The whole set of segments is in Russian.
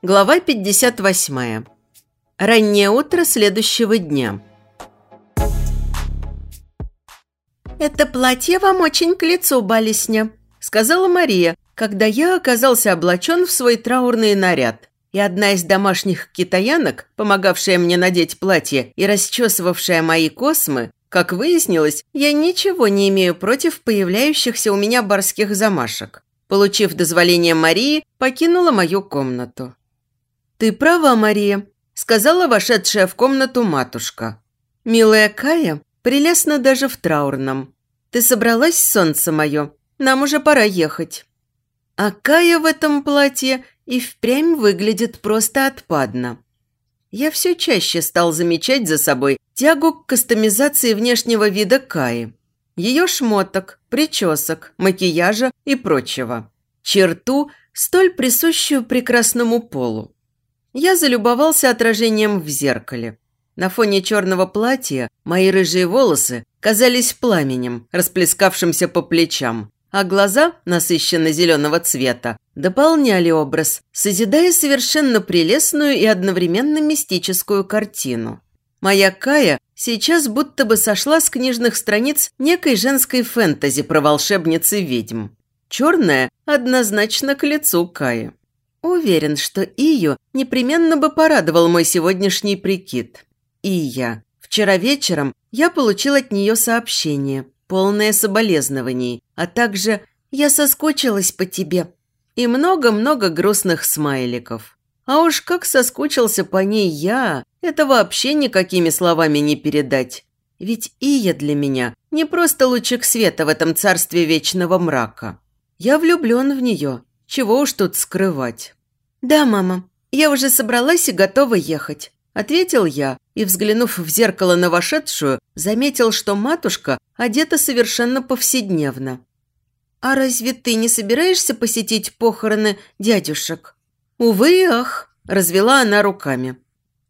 Глава 58. Раннее утро следующего дня. «Это платье вам очень к лицу, балесня», – сказала Мария, когда я оказался облачен в свой траурный наряд. И одна из домашних китаянок, помогавшая мне надеть платье и расчесывавшая мои космы, как выяснилось, я ничего не имею против появляющихся у меня барских замашек. Получив дозволение Марии, покинула мою комнату. «Ты права, Мария», – сказала вошедшая в комнату матушка. «Милая Кая, прелестно даже в траурном. Ты собралась, солнце мое? Нам уже пора ехать». А Кая в этом платье и впрямь выглядит просто отпадно. Я все чаще стал замечать за собой тягу к кастомизации внешнего вида Каи. Ее шмоток, причесок, макияжа и прочего. Черту, столь присущую прекрасному полу. Я залюбовался отражением в зеркале. На фоне черного платья мои рыжие волосы казались пламенем, расплескавшимся по плечам, а глаза, насыщенно зеленого цвета, дополняли образ, созидая совершенно прелестную и одновременно мистическую картину. Моя Кая сейчас будто бы сошла с книжных страниц некой женской фэнтези про волшебницы-ведьм. Черная однозначно к лицу Каи. Уверен, что Ию непременно бы порадовал мой сегодняшний прикид. Ия. Вчера вечером я получил от нее сообщение, полное соболезнований, а также «Я соскучилась по тебе» и много-много грустных смайликов. А уж как соскучился по ней я, это вообще никакими словами не передать. Ведь Ия для меня не просто лучик света в этом царстве вечного мрака. Я влюблен в нее чего уж тут скрывать. «Да, мама, я уже собралась и готова ехать», – ответил я и, взглянув в зеркало на вошедшую, заметил, что матушка одета совершенно повседневно. «А разве ты не собираешься посетить похороны дядюшек?» «Увы и ах», – развела она руками.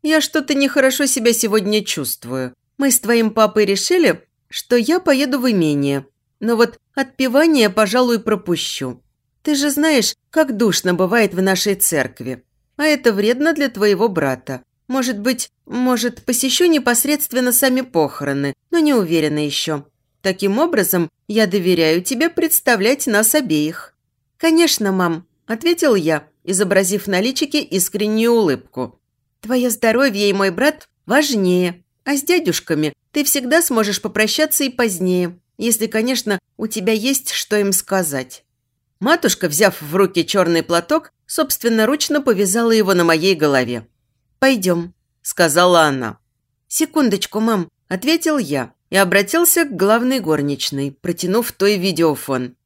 «Я что-то нехорошо себя сегодня чувствую. Мы с твоим папой решили, что я поеду в имение, но вот отпевание, пожалуй, пропущу. Ты же знаешь, как душно бывает в нашей церкви. А это вредно для твоего брата. Может быть, может, посещу непосредственно сами похороны, но не уверена еще. Таким образом, я доверяю тебе представлять нас обеих». «Конечно, мам», – ответил я, изобразив на личике искреннюю улыбку. «Твое здоровье и мой брат важнее, а с дядюшками ты всегда сможешь попрощаться и позднее, если, конечно, у тебя есть что им сказать». Матушка, взяв в руки черный платок, собственноручно повязала его на моей голове. «Пойдем», – сказала она. «Секундочку, мам», – ответил я и обратился к главной горничной, протянув той видеофон.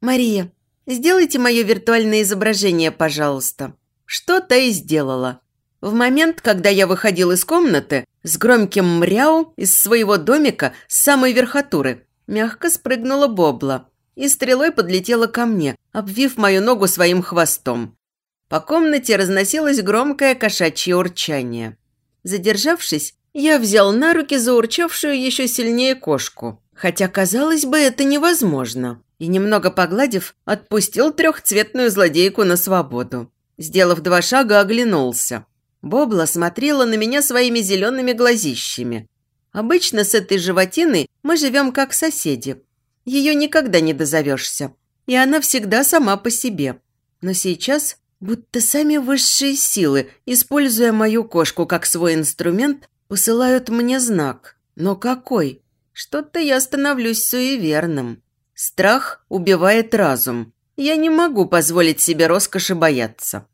«Мария, сделайте мое виртуальное изображение, пожалуйста». Что то и сделала. В момент, когда я выходил из комнаты, с громким мряу из своего домика с самой верхотуры, мягко спрыгнула Бобла – и стрелой подлетела ко мне, обвив мою ногу своим хвостом. По комнате разносилось громкое кошачье урчание. Задержавшись, я взял на руки заурчавшую еще сильнее кошку, хотя, казалось бы, это невозможно, и, немного погладив, отпустил трехцветную злодейку на свободу. Сделав два шага, оглянулся. Бобла смотрела на меня своими зелеными глазищами. Обычно с этой животиной мы живем как соседи, ее никогда не дозовешься. И она всегда сама по себе. Но сейчас, будто сами высшие силы, используя мою кошку как свой инструмент, посылают мне знак. Но какой? Что-то я становлюсь суеверным. Страх убивает разум. Я не могу позволить себе роскоши бояться.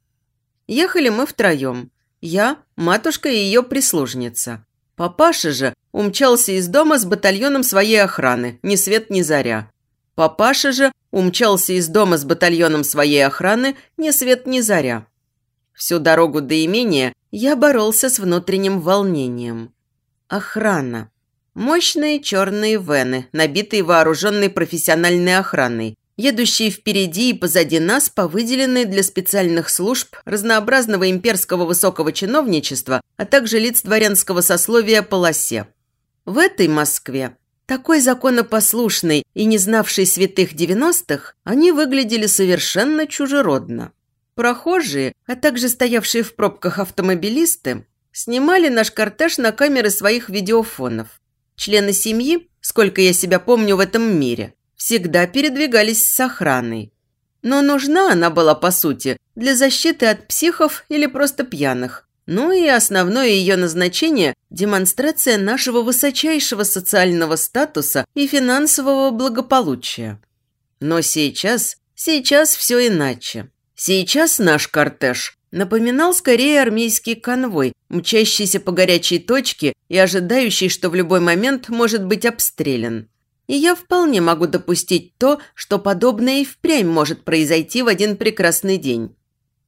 Ехали мы втроем. Я, матушка и ее прислужница. Папаша же умчался из дома с батальоном своей охраны, ни свет ни заря. Папаша же умчался из дома с батальоном своей охраны, ни свет ни заря. Всю дорогу до имения я боролся с внутренним волнением. Охрана. Мощные черные вены, набитые вооруженной профессиональной охраной, едущие впереди и позади нас по выделенной для специальных служб разнообразного имперского высокого чиновничества, а также лиц дворянского сословия полосе. В этой Москве, такой законопослушной и не знавшей святых девяностых, они выглядели совершенно чужеродно. Прохожие, а также стоявшие в пробках автомобилисты, снимали наш кортеж на камеры своих видеофонов. Члены семьи, сколько я себя помню в этом мире, всегда передвигались с охраной. Но нужна она была, по сути, для защиты от психов или просто пьяных. Ну и основное ее назначение – демонстрация нашего высочайшего социального статуса и финансового благополучия. Но сейчас, сейчас все иначе. Сейчас наш кортеж напоминал скорее армейский конвой, мчащийся по горячей точке и ожидающий, что в любой момент может быть обстрелян. И я вполне могу допустить то, что подобное и впрямь может произойти в один прекрасный день.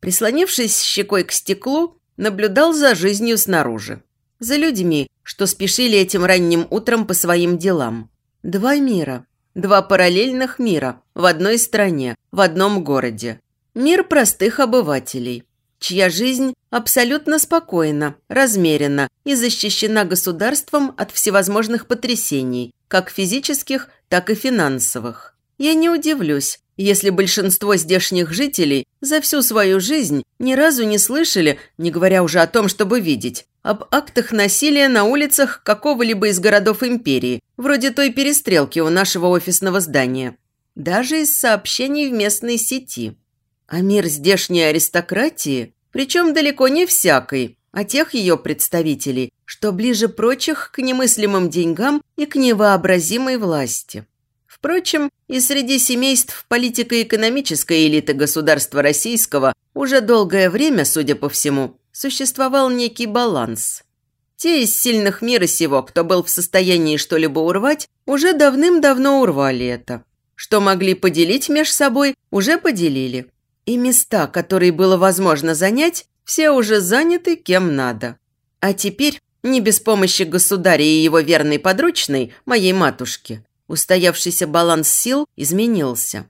Прислонившись щекой к стеклу, наблюдал за жизнью снаружи. За людьми, что спешили этим ранним утром по своим делам. Два мира. Два параллельных мира в одной стране, в одном городе. Мир простых обывателей, чья жизнь абсолютно спокойна, размерена и защищена государством от всевозможных потрясений, как физических, так и финансовых. Я не удивлюсь, если большинство здешних жителей за всю свою жизнь ни разу не слышали, не говоря уже о том, чтобы видеть, об актах насилия на улицах какого-либо из городов империи, вроде той перестрелки у нашего офисного здания. Даже из сообщений в местной сети. А мир здешней аристократии, причем далеко не всякой, а тех ее представителей, что ближе прочих к немыслимым деньгам и к невообразимой власти. Впрочем, и среди семейств политико-экономической элиты государства российского уже долгое время, судя по всему, существовал некий баланс. Те из сильных мира сего, кто был в состоянии что-либо урвать, уже давным-давно урвали это. Что могли поделить меж собой, уже поделили. И места, которые было возможно занять, все уже заняты кем надо. А теперь, не без помощи государя и его верной подручной, моей матушки, устоявшийся баланс сил изменился.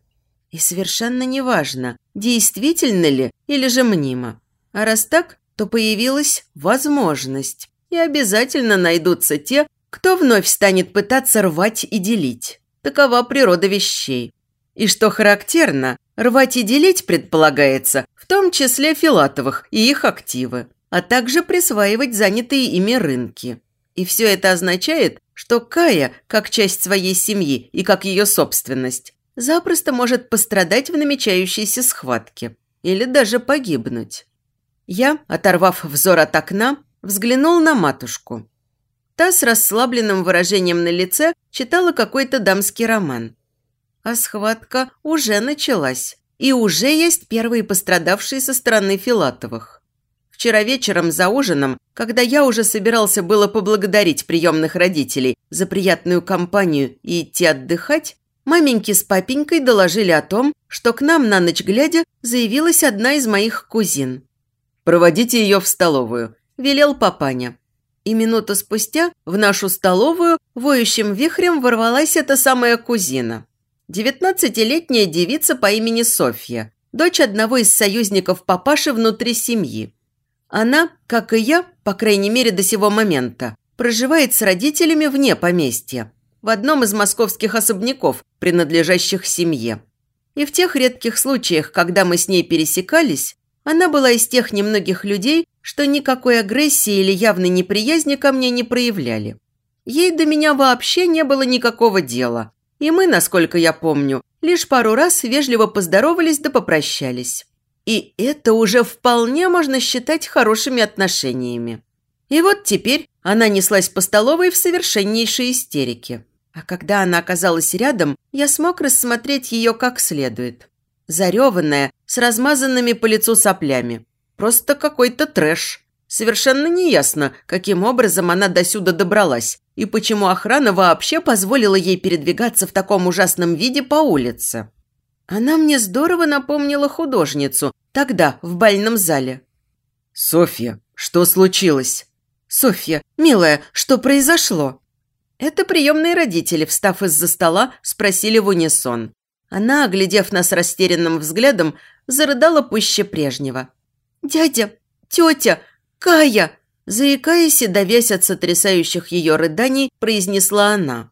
И совершенно неважно, действительно ли или же мнимо. А раз так, то появилась возможность. И обязательно найдутся те, кто вновь станет пытаться рвать и делить. Такова природа вещей. И что характерно, рвать и делить предполагается, в том числе Филатовых и их активы, а также присваивать занятые ими рынки. И все это означает, что Кая, как часть своей семьи и как ее собственность, запросто может пострадать в намечающейся схватке или даже погибнуть. Я, оторвав взор от окна, взглянул на матушку. Та с расслабленным выражением на лице читала какой-то дамский роман. А схватка уже началась, и уже есть первые пострадавшие со стороны Филатовых. Вчера вечером за ужином, когда я уже собирался было поблагодарить приемных родителей за приятную компанию и идти отдыхать, маменьки с папенькой доложили о том, что к нам на ночь глядя заявилась одна из моих кузин. «Проводите ее в столовую», – велел папаня. И минуту спустя в нашу столовую воющим вихрем ворвалась эта самая кузина. Девятнадцатилетняя девица по имени Софья, дочь одного из союзников папаши внутри семьи. Она, как и я, по крайней мере до сего момента, проживает с родителями вне поместья, в одном из московских особняков, принадлежащих семье. И в тех редких случаях, когда мы с ней пересекались, она была из тех немногих людей, что никакой агрессии или явной неприязни ко мне не проявляли. Ей до меня вообще не было никакого дела, и мы, насколько я помню, лишь пару раз вежливо поздоровались да попрощались. И это уже вполне можно считать хорошими отношениями. И вот теперь она неслась по столовой в совершеннейшей истерике. А когда она оказалась рядом, я смог рассмотреть ее как следует. Зареванная, с размазанными по лицу соплями. Просто какой-то трэш. Совершенно неясно, каким образом она досюда добралась и почему охрана вообще позволила ей передвигаться в таком ужасном виде по улице. Она мне здорово напомнила художницу, тогда, в бальном зале. «Софья, что случилось?» «Софья, милая, что произошло?» Это приемные родители, встав из-за стола, спросили в унисон. Она, оглядев нас растерянным взглядом, зарыдала пуще прежнего. «Дядя! Тетя! Кая!» Заикаясь и давясь от сотрясающих ее рыданий, произнесла она.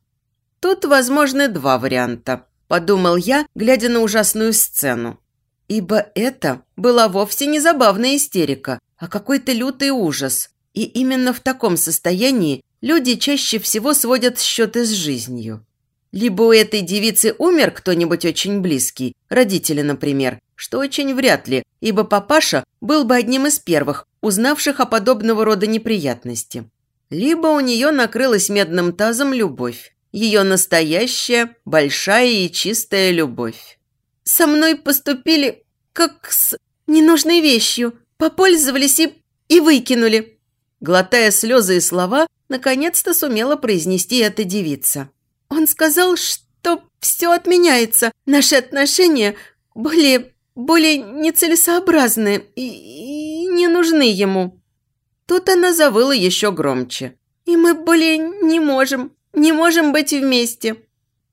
«Тут возможны два варианта», – подумал я, глядя на ужасную сцену. Ибо это была вовсе не забавная истерика, а какой-то лютый ужас. И именно в таком состоянии люди чаще всего сводят счеты с жизнью. Либо у этой девицы умер кто-нибудь очень близкий, родители, например, что очень вряд ли, ибо папаша был бы одним из первых, узнавших о подобного рода неприятности. Либо у нее накрылась медным тазом любовь. Ее настоящая, большая и чистая любовь. «Со мной поступили как с ненужной вещью. Попользовались и, и выкинули». Глотая слезы и слова, наконец-то сумела произнести эта девица. Он сказал, что все отменяется. Наши отношения более, более нецелесообразны и, и не нужны ему. Тут она завыла еще громче. И мы более не можем, не можем быть вместе.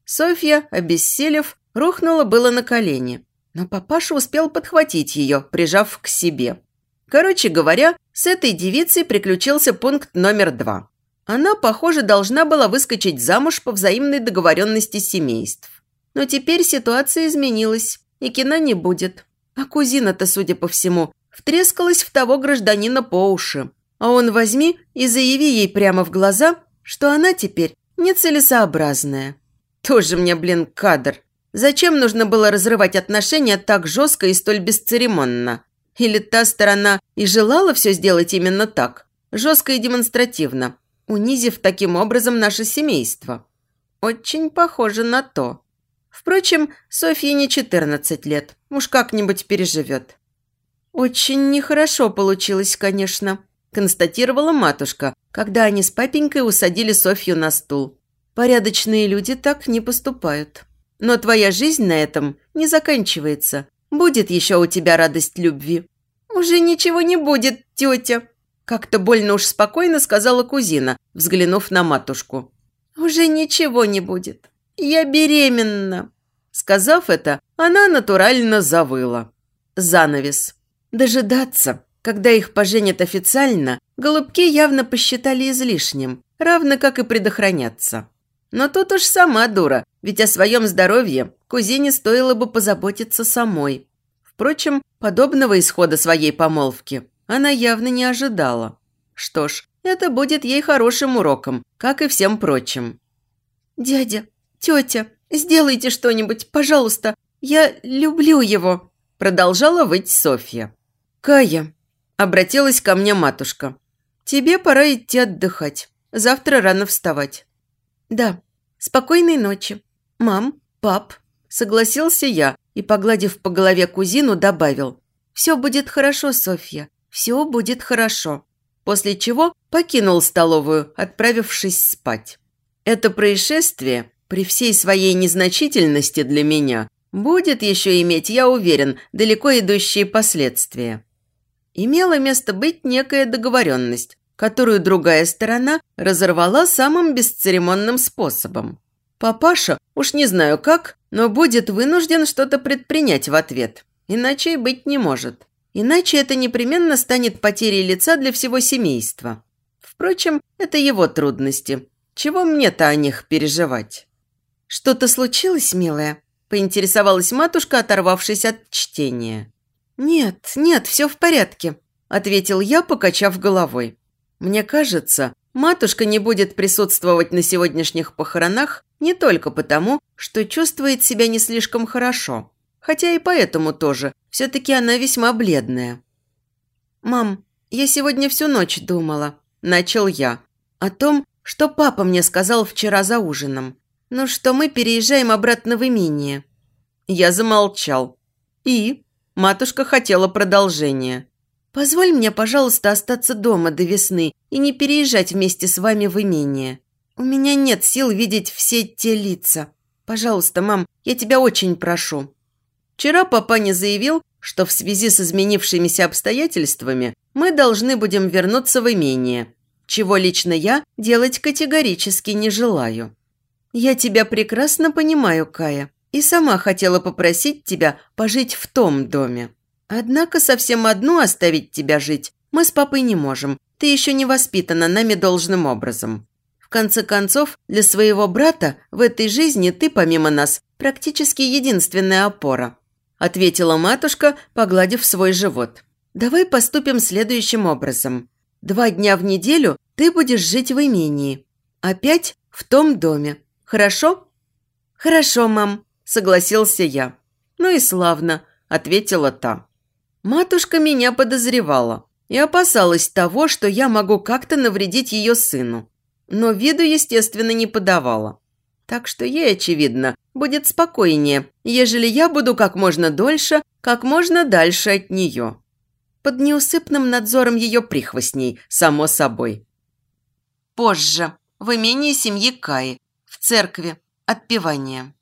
Софья, обессилев, рухнула было на колени. Но папаша успел подхватить ее, прижав к себе. Короче говоря, с этой девицей приключился пункт номер два. Она, похоже, должна была выскочить замуж по взаимной договоренности семейств. Но теперь ситуация изменилась, и кино не будет. А кузина-то, судя по всему, втрескалась в того гражданина по уши. А он возьми и заяви ей прямо в глаза, что она теперь нецелесообразная. Тоже мне, блин, кадр. Зачем нужно было разрывать отношения так жестко и столь бесцеремонно? Или та сторона и желала все сделать именно так, жестко и демонстративно, унизив таким образом наше семейство. Очень похоже на то. Впрочем, Софье не 14 лет, уж как-нибудь переживет. «Очень нехорошо получилось, конечно», – констатировала матушка, когда они с папенькой усадили Софью на стул. «Порядочные люди так не поступают. Но твоя жизнь на этом не заканчивается. Будет еще у тебя радость любви». «Уже ничего не будет, тетя», как-то больно уж спокойно сказала кузина, взглянув на матушку. «Уже ничего не будет. Я беременна». Сказав это, она натурально завыла. Занавес. Дожидаться, когда их поженят официально, голубки явно посчитали излишним, равно как и предохраняться. Но тут уж сама дура, ведь о своем здоровье кузине стоило бы позаботиться самой. Впрочем, подобного исхода своей помолвки она явно не ожидала. Что ж, это будет ей хорошим уроком, как и всем прочим. «Дядя, тетя, сделайте что-нибудь, пожалуйста. Я люблю его», – продолжала выть Софья. «Кая», – обратилась ко мне матушка, – «тебе пора идти отдыхать. Завтра рано вставать». «Да, спокойной ночи. Мам, пап», – согласился я и, погладив по голове кузину, добавил. «Все будет хорошо, Софья все будет хорошо». После чего покинул столовую, отправившись спать. Это происшествие, при всей своей незначительности для меня, будет еще иметь, я уверен, далеко идущие последствия. Имела место быть некая договоренность, которую другая сторона разорвала самым бесцеремонным способом. Папаша, уж не знаю как, но будет вынужден что-то предпринять в ответ, иначе и быть не может. Иначе это непременно станет потерей лица для всего семейства. Впрочем, это его трудности. Чего мне-то о них переживать? «Что-то случилось, милая?» – поинтересовалась матушка, оторвавшись от чтения. «Нет, нет, все в порядке», – ответил я, покачав головой. «Мне кажется, матушка не будет присутствовать на сегодняшних похоронах не только потому, что чувствует себя не слишком хорошо, Хотя и поэтому тоже. Все-таки она весьма бледная. «Мам, я сегодня всю ночь думала», – начал я, – «о том, что папа мне сказал вчера за ужином. Ну, что мы переезжаем обратно в имение». Я замолчал. «И?» Матушка хотела продолжения. «Позволь мне, пожалуйста, остаться дома до весны и не переезжать вместе с вами в имение. У меня нет сил видеть все те лица. Пожалуйста, мам, я тебя очень прошу». Вчера папа не заявил, что в связи с изменившимися обстоятельствами мы должны будем вернуться в имение, чего лично я делать категорически не желаю. «Я тебя прекрасно понимаю, Кая», и сама хотела попросить тебя пожить в том доме. Однако совсем одну оставить тебя жить мы с папой не можем. Ты еще не воспитана нами должным образом. В конце концов, для своего брата в этой жизни ты, помимо нас, практически единственная опора», – ответила матушка, погладив свой живот. «Давай поступим следующим образом. Два дня в неделю ты будешь жить в имении. Опять в том доме. Хорошо?» «Хорошо, мам», – согласился я. «Ну и славно», – ответила та. Матушка меня подозревала и опасалась того, что я могу как-то навредить ее сыну но виду, естественно, не подавала. Так что ей, очевидно, будет спокойнее, ежели я буду как можно дольше, как можно дальше от нее. Под неусыпным надзором ее прихвостней, само собой. Позже, в имении семьи Каи, в церкви, отпевание.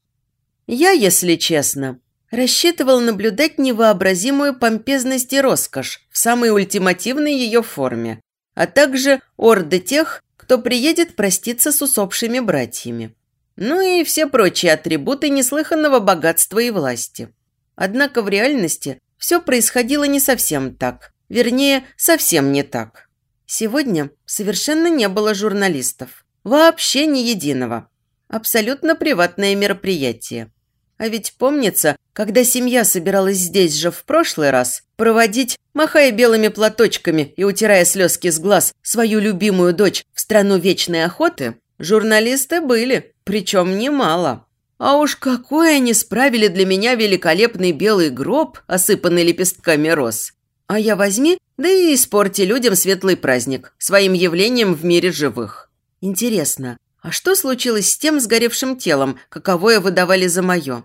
Я, если честно, рассчитывал наблюдать невообразимую помпезность и роскошь в самой ультимативной ее форме, а также орды тех, кто приедет проститься с усопшими братьями. Ну и все прочие атрибуты неслыханного богатства и власти. Однако в реальности все происходило не совсем так. Вернее, совсем не так. Сегодня совершенно не было журналистов. Вообще ни единого. Абсолютно приватное мероприятие. А ведь помнится, когда семья собиралась здесь же в прошлый раз проводить, махая белыми платочками и утирая слезки с глаз, свою любимую дочь в страну вечной охоты, журналисты были, причем немало. А уж какой они справили для меня великолепный белый гроб, осыпанный лепестками роз. А я возьми, да и испорти людям светлый праздник своим явлением в мире живых. Интересно, а что случилось с тем сгоревшим телом, каковое выдавали за мое?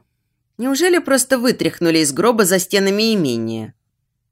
Неужели просто вытряхнули из гроба за стенами имения?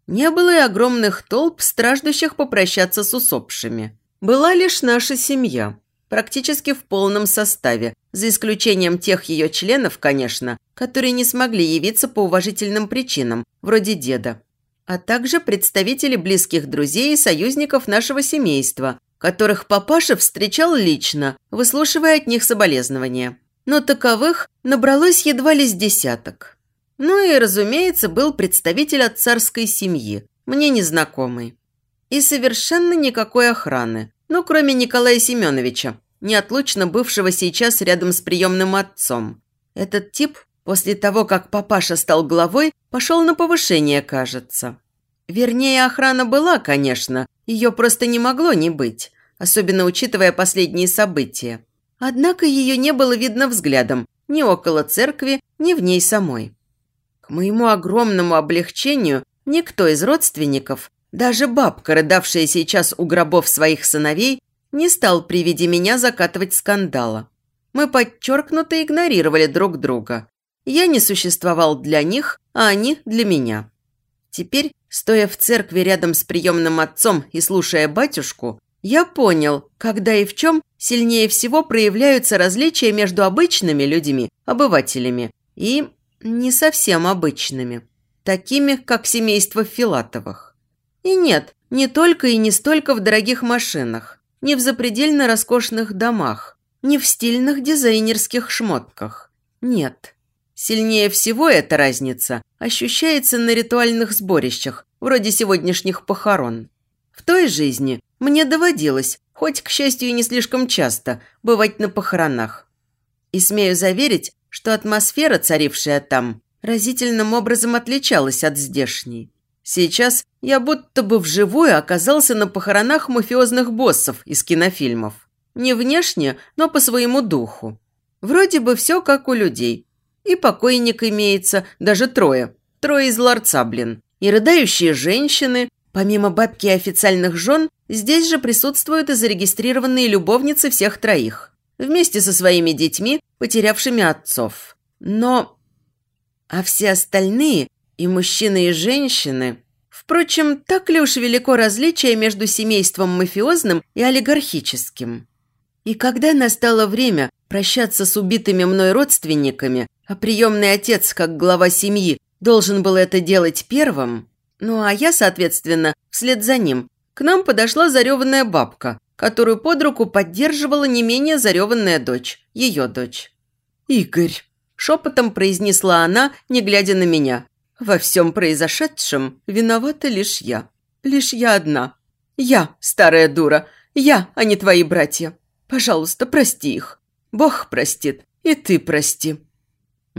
Не было и огромных толп, страждущих попрощаться с усопшими. Была лишь наша семья, практически в полном составе, за исключением тех ее членов, конечно, которые не смогли явиться по уважительным причинам, вроде деда, а также представители близких друзей и союзников нашего семейства, которых папаша встречал лично, выслушивая от них соболезнования. Но таковых набралось едва ли с десяток. Ну и, разумеется, был представитель от царской семьи, мне незнакомый. И совершенно никакой охраны, ну, кроме Николая Семеновича, неотлучно бывшего сейчас рядом с приемным отцом. Этот тип, после того, как папаша стал главой, пошел на повышение, кажется. Вернее, охрана была, конечно, ее просто не могло не быть, особенно учитывая последние события. Однако ее не было видно взглядом ни около церкви, ни в ней самой. К моему огромному облегчению никто из родственников, даже бабка, рыдавшая сейчас у гробов своих сыновей, не стал при виде меня закатывать скандала. Мы подчеркнуто игнорировали друг друга. Я не существовал для них, а они для меня. Теперь, стоя в церкви рядом с приемным отцом и слушая батюшку, я понял, когда и в чем сильнее всего проявляются различия между обычными людьми, обывателями, и не совсем обычными, такими, как семейство Филатовых. И нет, не только и не столько в дорогих машинах, не в запредельно роскошных домах, не в стильных дизайнерских шмотках. Нет. Сильнее всего эта разница ощущается на ритуальных сборищах, вроде сегодняшних похорон. В той жизни мне доводилось, хоть, к счастью, и не слишком часто, бывать на похоронах. И смею заверить, что атмосфера, царившая там, разительным образом отличалась от здешней. Сейчас я будто бы вживую оказался на похоронах мафиозных боссов из кинофильмов. Не внешне, но по своему духу. Вроде бы все как у людей. И покойник имеется, даже трое. Трое из ларца, блин. И рыдающие женщины, Помимо бабки и официальных жен, здесь же присутствуют и зарегистрированные любовницы всех троих, вместе со своими детьми, потерявшими отцов. Но... А все остальные, и мужчины, и женщины... Впрочем, так ли уж велико различие между семейством мафиозным и олигархическим? И когда настало время прощаться с убитыми мной родственниками, а приемный отец, как глава семьи, должен был это делать первым, ну а я, соответственно, вслед за ним. К нам подошла зареванная бабка, которую под руку поддерживала не менее зареванная дочь, ее дочь. «Игорь, шепотом произнесла она, не глядя на меня. «Во всем произошедшем виновата лишь я. Лишь я одна. Я, старая дура. Я, а не твои братья. Пожалуйста, прости их. Бог простит, и ты прости».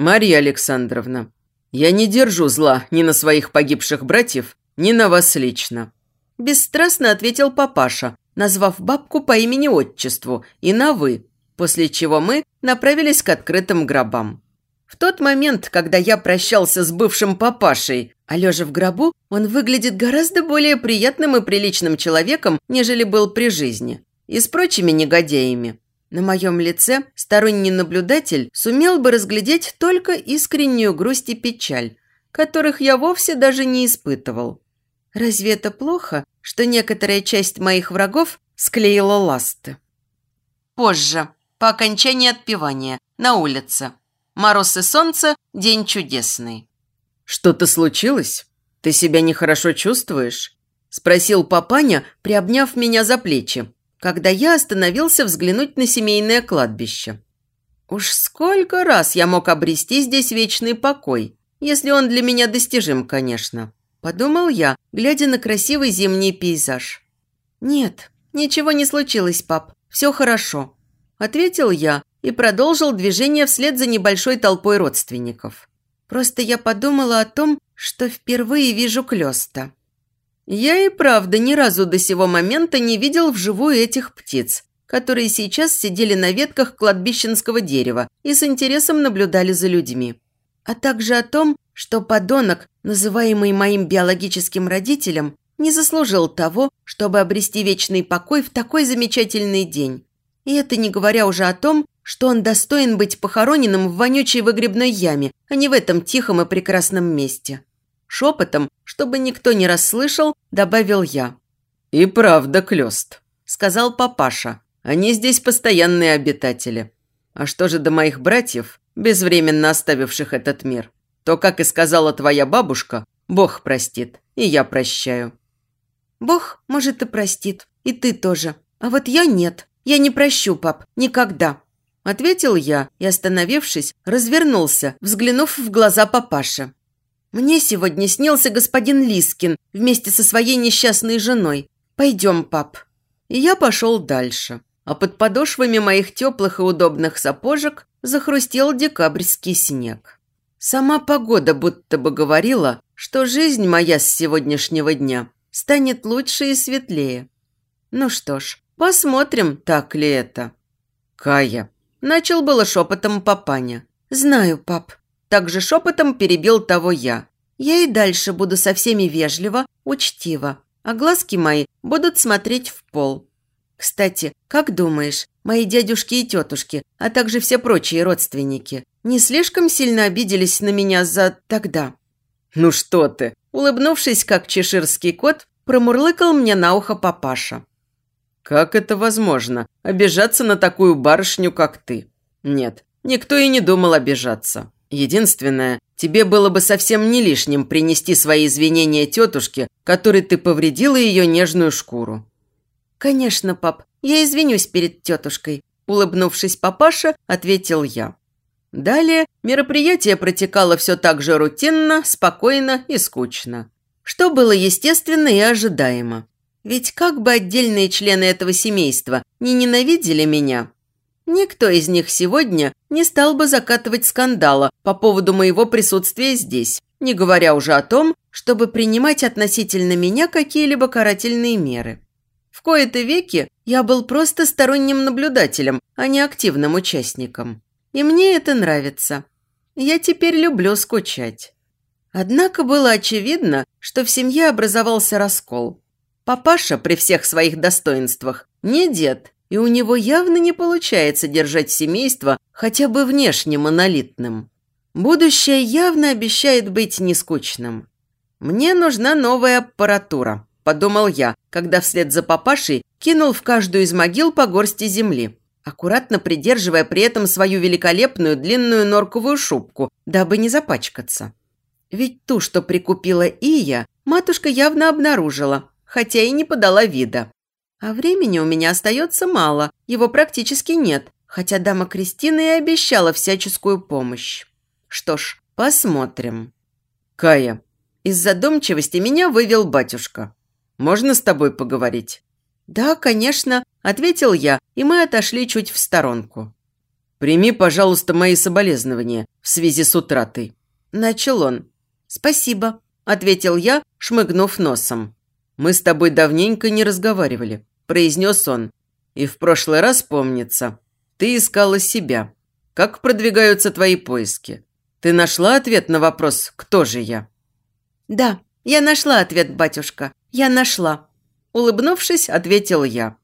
«Мария Александровна, я не держу зла ни на своих погибших братьев, ни на вас лично», – бесстрастно ответил папаша, назвав бабку по имени-отчеству и на «вы», после чего мы направились к открытым гробам. В тот момент, когда я прощался с бывшим папашей, а лежа в гробу, он выглядит гораздо более приятным и приличным человеком, нежели был при жизни, и с прочими негодяями. На моем лице сторонний наблюдатель сумел бы разглядеть только искреннюю грусть и печаль, которых я вовсе даже не испытывал. Разве это плохо, что некоторая часть моих врагов склеила ласты? Позже, по окончании отпевания, на улице. Мороз и солнце, день чудесный. «Что-то случилось? Ты себя нехорошо чувствуешь?» – спросил папаня, приобняв меня за плечи когда я остановился взглянуть на семейное кладбище. Уж сколько раз я мог обрести здесь вечный покой, если он для меня достижим, конечно. Подумал я, глядя на красивый зимний пейзаж. «Нет, ничего не случилось, пап. Все хорошо», – ответил я и продолжил движение вслед за небольшой толпой родственников. «Просто я подумала о том, что впервые вижу Клёста». Я и правда ни разу до сего момента не видел вживую этих птиц, которые сейчас сидели на ветках кладбищенского дерева и с интересом наблюдали за людьми. А также о том, что подонок, называемый моим биологическим родителем, не заслужил того, чтобы обрести вечный покой в такой замечательный день. И это не говоря уже о том, что он достоин быть похороненным в вонючей выгребной яме, а не в этом тихом и прекрасном месте. Шепотом, чтобы никто не расслышал, добавил я. «И правда, Клёст», – сказал папаша. «Они здесь постоянные обитатели. А что же до моих братьев, безвременно оставивших этот мир? То, как и сказала твоя бабушка, Бог простит, и я прощаю». «Бог, может, и простит, и ты тоже. А вот я нет. Я не прощу, пап, никогда», – ответил я и, остановившись, развернулся, взглянув в глаза папаши. «Мне сегодня снился господин Лискин вместе со своей несчастной женой. Пойдем, пап». И я пошел дальше. А под подошвами моих теплых и удобных сапожек захрустел декабрьский снег. Сама погода будто бы говорила, что жизнь моя с сегодняшнего дня станет лучше и светлее. Ну что ж, посмотрим, так ли это. «Кая», – начал было шепотом папаня. «Знаю, пап», также шепотом перебил того я. Я и дальше буду со всеми вежливо, учтиво, а глазки мои будут смотреть в пол. Кстати, как думаешь, мои дядюшки и тетушки, а также все прочие родственники, не слишком сильно обиделись на меня за тогда? Ну что ты? Улыбнувшись, как чеширский кот, промурлыкал мне на ухо папаша. Как это возможно, обижаться на такую барышню, как ты? Нет, никто и не думал обижаться. Единственное, тебе было бы совсем не лишним принести свои извинения тетушке, которой ты повредила ее нежную шкуру». «Конечно, пап, я извинюсь перед тетушкой», – улыбнувшись папаша, ответил я. Далее мероприятие протекало все так же рутинно, спокойно и скучно. Что было естественно и ожидаемо. Ведь как бы отдельные члены этого семейства не ненавидели меня, Никто из них сегодня не стал бы закатывать скандала по поводу моего присутствия здесь, не говоря уже о том, чтобы принимать относительно меня какие-либо карательные меры. В кои-то веки я был просто сторонним наблюдателем, а не активным участником. И мне это нравится. Я теперь люблю скучать. Однако было очевидно, что в семье образовался раскол. Папаша при всех своих достоинствах не дед и у него явно не получается держать семейство хотя бы внешне монолитным. Будущее явно обещает быть нескучным. «Мне нужна новая аппаратура», – подумал я, когда вслед за папашей кинул в каждую из могил по горсти земли, аккуратно придерживая при этом свою великолепную длинную норковую шубку, дабы не запачкаться. Ведь ту, что прикупила Ия, матушка явно обнаружила, хотя и не подала вида. А времени у меня остается мало, его практически нет, хотя дама Кристина и обещала всяческую помощь. Что ж, посмотрим. Кая, из задумчивости меня вывел батюшка. Можно с тобой поговорить? Да, конечно, ответил я, и мы отошли чуть в сторонку. Прими, пожалуйста, мои соболезнования в связи с утратой. Начал он. Спасибо, ответил я, шмыгнув носом. Мы с тобой давненько не разговаривали, произнес он. И в прошлый раз, помнится, ты искала себя. Как продвигаются твои поиски? Ты нашла ответ на вопрос «Кто же я?» «Да, я нашла ответ, батюшка. Я нашла». Улыбнувшись, ответил я.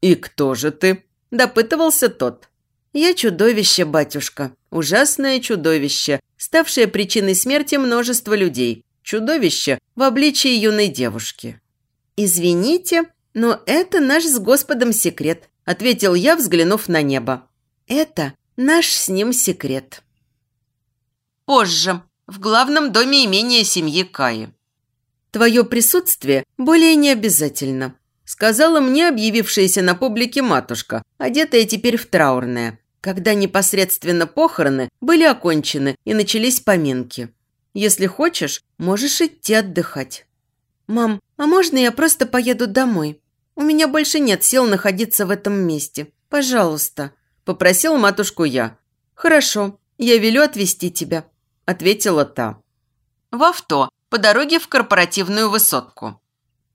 «И кто же ты?» – допытывался тот. «Я чудовище, батюшка. Ужасное чудовище, ставшее причиной смерти множества людей. Чудовище в обличии юной девушки». «Извините, но это наш с Господом секрет», – ответил я, взглянув на небо. «Это наш с ним секрет». Позже, в главном доме имения семьи Каи. «Твое присутствие более не обязательно», – сказала мне объявившаяся на публике матушка, одетая теперь в траурное, когда непосредственно похороны были окончены и начались поминки. «Если хочешь, можешь идти отдыхать». «Мам, а можно я просто поеду домой? У меня больше нет сил находиться в этом месте. Пожалуйста», – попросил матушку я. «Хорошо, я велю отвезти тебя», – ответила та. «В авто, по дороге в корпоративную высотку».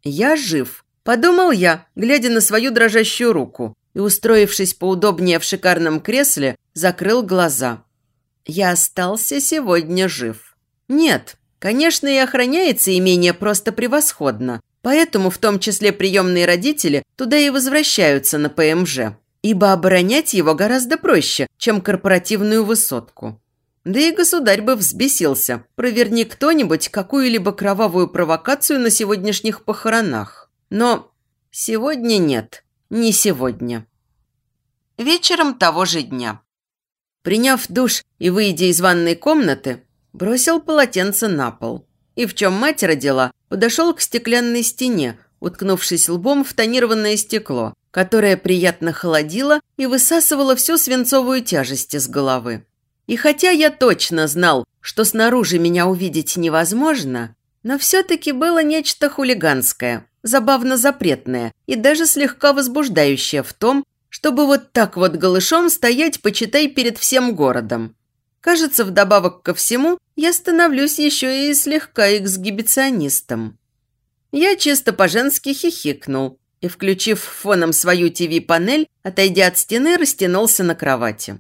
«Я жив», – подумал я, глядя на свою дрожащую руку, и, устроившись поудобнее в шикарном кресле, закрыл глаза. «Я остался сегодня жив». «Нет, конечно, и охраняется имение просто превосходно, поэтому в том числе приемные родители туда и возвращаются на ПМЖ, ибо оборонять его гораздо проще, чем корпоративную высотку». Да и государь бы взбесился, проверни кто-нибудь какую-либо кровавую провокацию на сегодняшних похоронах. Но сегодня нет, не сегодня. Вечером того же дня. Приняв душ и выйдя из ванной комнаты, бросил полотенце на пол. И в чем мать родила, подошел к стеклянной стене, уткнувшись лбом в тонированное стекло, которое приятно холодило и высасывало всю свинцовую тяжесть из головы. И хотя я точно знал, что снаружи меня увидеть невозможно, но все-таки было нечто хулиганское, забавно запретное и даже слегка возбуждающее в том, чтобы вот так вот голышом стоять, почитай, перед всем городом. Кажется, вдобавок ко всему, я становлюсь еще и слегка эксгибиционистом. Я чисто по-женски хихикнул и, включив фоном свою ТВ-панель, отойдя от стены, растянулся на кровати.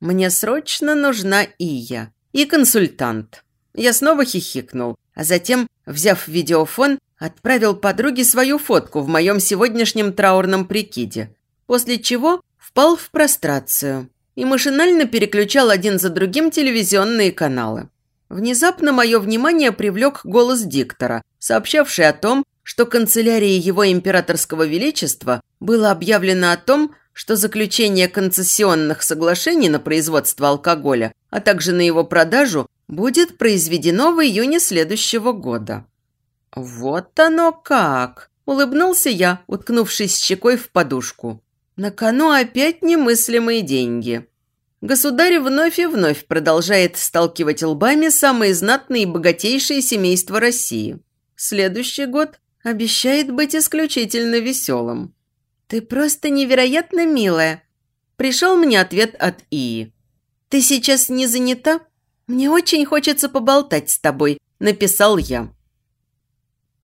Мне срочно нужна Ия и консультант. Я снова хихикнул, а затем, взяв видеофон, отправил подруге свою фотку в моем сегодняшнем траурном прикиде, после чего впал в прострацию и машинально переключал один за другим телевизионные каналы. Внезапно мое внимание привлек голос диктора, сообщавший о том, что канцелярии его императорского величества было объявлено о том, что заключение концессионных соглашений на производство алкоголя, а также на его продажу, будет произведено в июне следующего года. «Вот оно как!» – улыбнулся я, уткнувшись щекой в подушку. «На кону опять немыслимые деньги». Государь вновь и вновь продолжает сталкивать лбами самые знатные и богатейшие семейства России. Следующий год обещает быть исключительно веселым. «Ты просто невероятно милая!» Пришел мне ответ от Ии. «Ты сейчас не занята? Мне очень хочется поболтать с тобой», – написал я.